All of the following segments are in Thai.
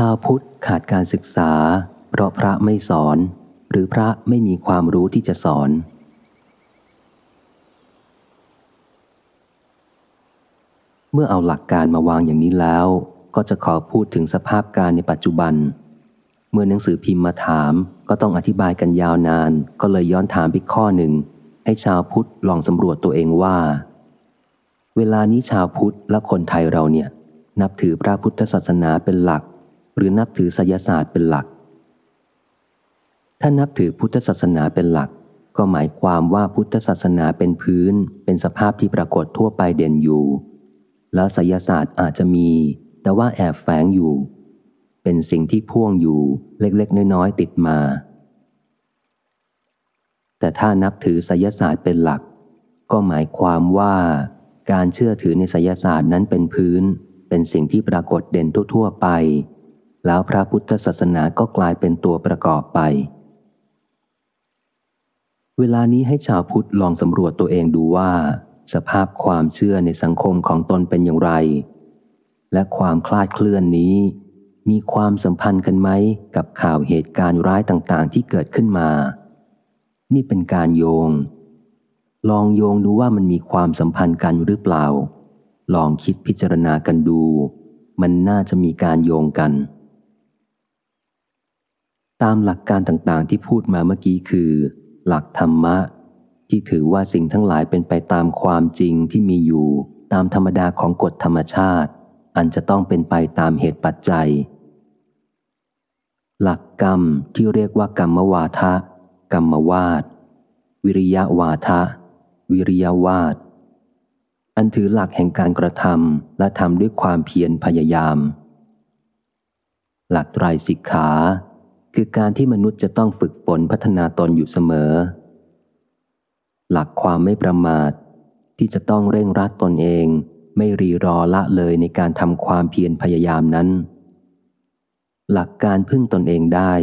ชาวพุทธขาดการศึกษา เพราะพระไม่สอน หรือพระไม่มีความรู้ที่จะสอน เมื่อเอาหลักการมาวางอย่างนี้แล้ว ก็จะขอพูดถึงสภาพการในปัจจุบัน เมื่อหนังสือพิมพ์มาถาม ก็ต้องอธิบายกันยาวนาน ก็เลยย้อนถามอีกข้อหนึ่ง ให้ชาวพุทธลองสำรวจตัวเองว่า เวลานี้ชาวพุทธและคนไทยเราเนี่ย นับถือพระพุทธศาสนาเป็นหลัก หรือนับถือไสยศาสตร์เป็นหลัก ถ้านับถือพุทธศาสนาเป็นหลัก ก็หมายความว่าพุทธศาสนาเป็นพื้น เป็นสภาพที่ปรากฏทั่วไปเด่นอยู่ แล้วไสยศาสตร์อาจจะมี แต่ว่าแอบแฝงอยู่ เป็นสิ่งที่พ่วงอยู่เล็กๆ น้อยๆติดมา แต่ถ้านับถือไสยศาสตร์เป็นหลัก ก็หมายความว่าการเชื่อถือในไสยศาสตร์นั้นเป็นพื้น เป็นสิ่งที่ปรากฏเด่นทั่วๆไป แล้วพระพุทธศาสนาก็กลายเป็นตัวประกอบไป เวลานี้ให้ชาวพุทธลองสำรวจตัวเองดูว่า สภาพความเชื่อในสังคมของตนเป็นอย่างไร และความคลาดเคลื่อนนี้ มีความสัมพันธ์กันไหมกับข่าวเหตุการณ์ร้ายต่างๆ ที่เกิดขึ้นมา นี่เป็นการโยง ลองโยงดูว่ามันมีความสัมพันธ์กันหรือเปล่า ลองคิดพิจารณากันดู มันน่าจะมีการโยงกัน ตามหลักการต่างๆ ที่พูดมาเมื่อกี้คือ หลักธรรมะ ที่ถือว่าสิ่งทั้งหลายเป็นไปตามความจริงที่มีอยู่ ตามธรรมดาของกฎธรรมชาติ อันจะต้องเป็นไปตามเหตุปัจจัย หลักกรรมที่เรียกว่ากรรมวาทะกรรมวาดวิริยะวาทะ วิริยวาดอันถือหลักแห่งการกระทำและทำด้วยความเพียรพยายาม หลักไตรสิกขา คือการที่มนุษย์จะต้องฝึกฝนพัฒนาตนอยู่เสมอ หลักความไม่ประมาท ที่จะต้องเร่งรัดตนเอง ไม่รีรอละเลยในการทำความเพียรพยายามนั้น หลักการพึ่งตนเองได้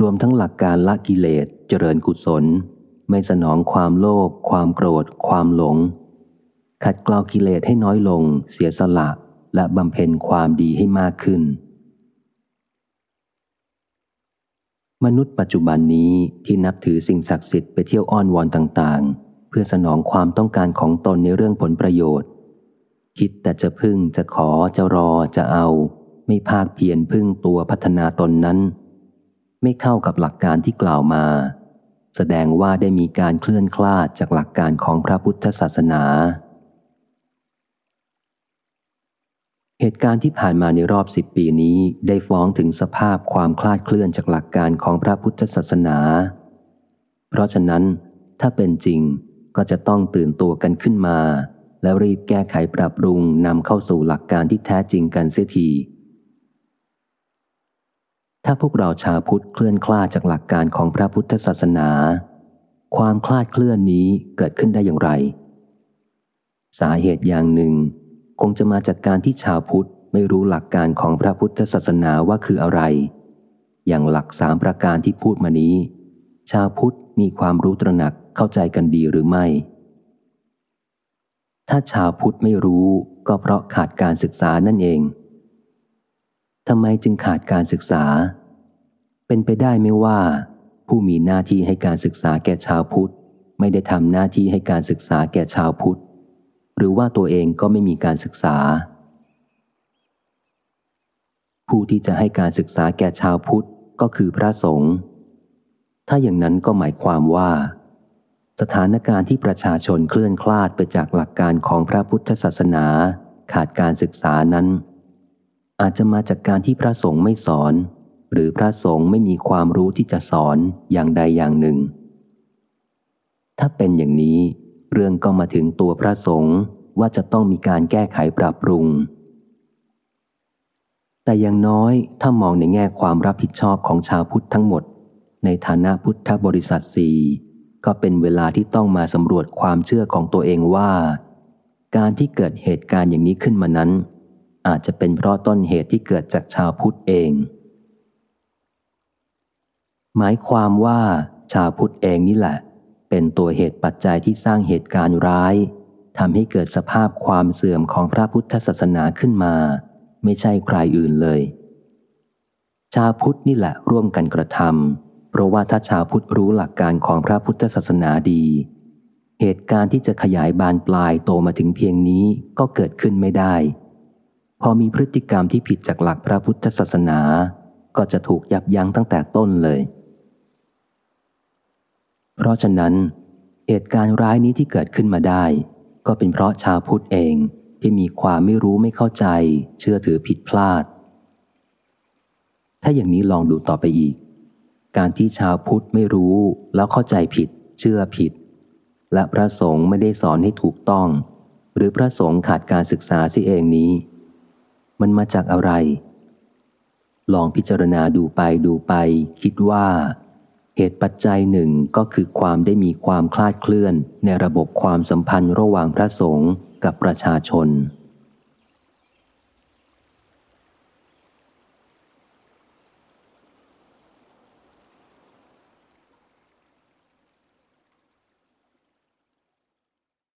รวมทั้งหลักการละกิเลสเจริญกุศล ไม่สนองความโลภความโกรธ ความหลง ขัดเกลากิเลสให้น้อยลง เสียสละและบำเพ็ญความดีให้มากขึ้น มนุษย์ปัจจุบันนี้ที่นับถือสิ่งศักดิ์สิทธิ์ไปเที่ยวอ้อนวอนต่างๆ เพื่อสนองความต้องการของตนในเรื่องผลประโยชน์ คิดแต่จะพึ่งจะขอจะรอจะเอา ไม่ภาคเพียรพึ่งตัวพัฒนาตนนั้น ไม่เข้ากับหลักการที่กล่าวมา แสดงว่าได้มีการเคลื่อนคลาดจากหลักการของพระพุทธศาสนา เหตุการณ์ที่ผ่านมาในรอบสิบปีนี้ได้ฟ้องถึงสภาพความคลาดเคลื่อนจากหลักการของพระพุทธศาสนา เพราะฉะนั้น ถ้าเป็นจริงก็จะต้องตื่นตัวกันขึ้นมา แล้วรีบแก้ไขปรับปรุงนำเข้าสู่หลักการที่แท้จริงกันเสียทีถ้าพวกเราชาวพุทธเคลื่อนคลาดจากหลักการของพระพุทธศาสนา ความคลาดเคลื่อนนี้เกิดขึ้นได้อย่างไร สาเหตุอย่างหนึ่ง คงจะมาจากการที่ชาวพุทธไม่รู้หลักการของพระพุทธศาสนาว่าคืออะไร อย่างหลักสามประการที่พูดมานี้ ชาวพุทธมีความรู้ตระหนักเข้าใจกันดีหรือไม่ ถ้าชาวพุทธไม่รู้ก็เพราะขาดการศึกษานั่นเองทำไมจึงขาดการศึกษา เป็นไปได้ไม่ว่า ผู้มีหน้าที่ให้การศึกษาแก่ชาวพุทธ ไม่ได้ทำหน้าที่ให้การศึกษาแก่ชาวพุทธ หรือว่าตัวเองก็ไม่มีการศึกษา ผู้ที่จะให้การศึกษาแก่ชาวพุทธก็คือพระสงฆ์ถ้าอย่างนั้นก็หมายความว่า สถานการณ์ที่ประชาชนเคลื่อนคลาดไปจากหลักการของพระพุทธศาสนา ขาดการศึกษานั้น อาจจะมาจากการที่พระสงฆ์ไม่สอน หรือพระสงฆ์ไม่มีความรู้ที่จะสอนอย่างใดอย่างหนึ่ง ถ้าเป็นอย่างนี้ เรื่องก็มาถึงตัวพระสงฆ์ว่าจะต้องมีการแก้ไขปรับปรุง แต่อย่างน้อยถ้ามองในแง่ความรับผิดชอบของชาวพุทธทั้งหมด ในฐานะพุทธบริษัทสี่ก็เป็นเวลาที่ต้องมาสำรวจความเชื่อของตัวเองว่า การที่เกิดเหตุการณ์อย่างนี้ขึ้นมานั้น อาจจะเป็นเพราะต้นเหตุที่เกิดจากชาวพุทธเอง หมายความว่าชาวพุทธเองนี่แหละ เป็นตัวเหตุปัจจัยที่สร้างเหตุการณ์ร้ายทำให้เกิดสภาพความเสื่อมของพระพุทธศาสนาขึ้นมา ไม่ใช่ใครอื่นเลย ชาวพุทธนี่แหละร่วมกันกระทำเพราะว่าถ้าชาวพุทธรู้หลักการของพระพุทธศาสนาดี เหตุการณ์ที่จะขยายบานปลายโตมาถึงเพียงนี้ก็เกิดขึ้นไม่ได้ พอมีพฤติกรรมที่ผิดจากหลักพระพุทธศาสนา ก็จะถูกยับยั้งตั้งแต่ต้นเลย เพราะฉะนั้น เหตุการณ์ร้ายนี้ที่เกิดขึ้นมาได้ ก็เป็นเพราะชาวพุทธเองที่มีความไม่รู้ไม่เข้าใจ เชื่อถือผิดพลาด ถ้าอย่างนี้ลองดูต่อไปอีก การที่ชาวพุทธไม่รู้แล้วเข้าใจผิด เชื่อผิด และพระสงฆ์ไม่ได้สอนให้ถูกต้อง หรือพระสงฆ์ขาดการศึกษาสิเองนี้ มันมาจากอะไร ลองพิจารณาดูไปดูไป คิดว่า เหตุปัจจัยหนึ่งก็คือความได้มีความคลาดเคลื่อนในระบบความสัมพันธ์ระหว่างพระสงฆ์กับประชาชน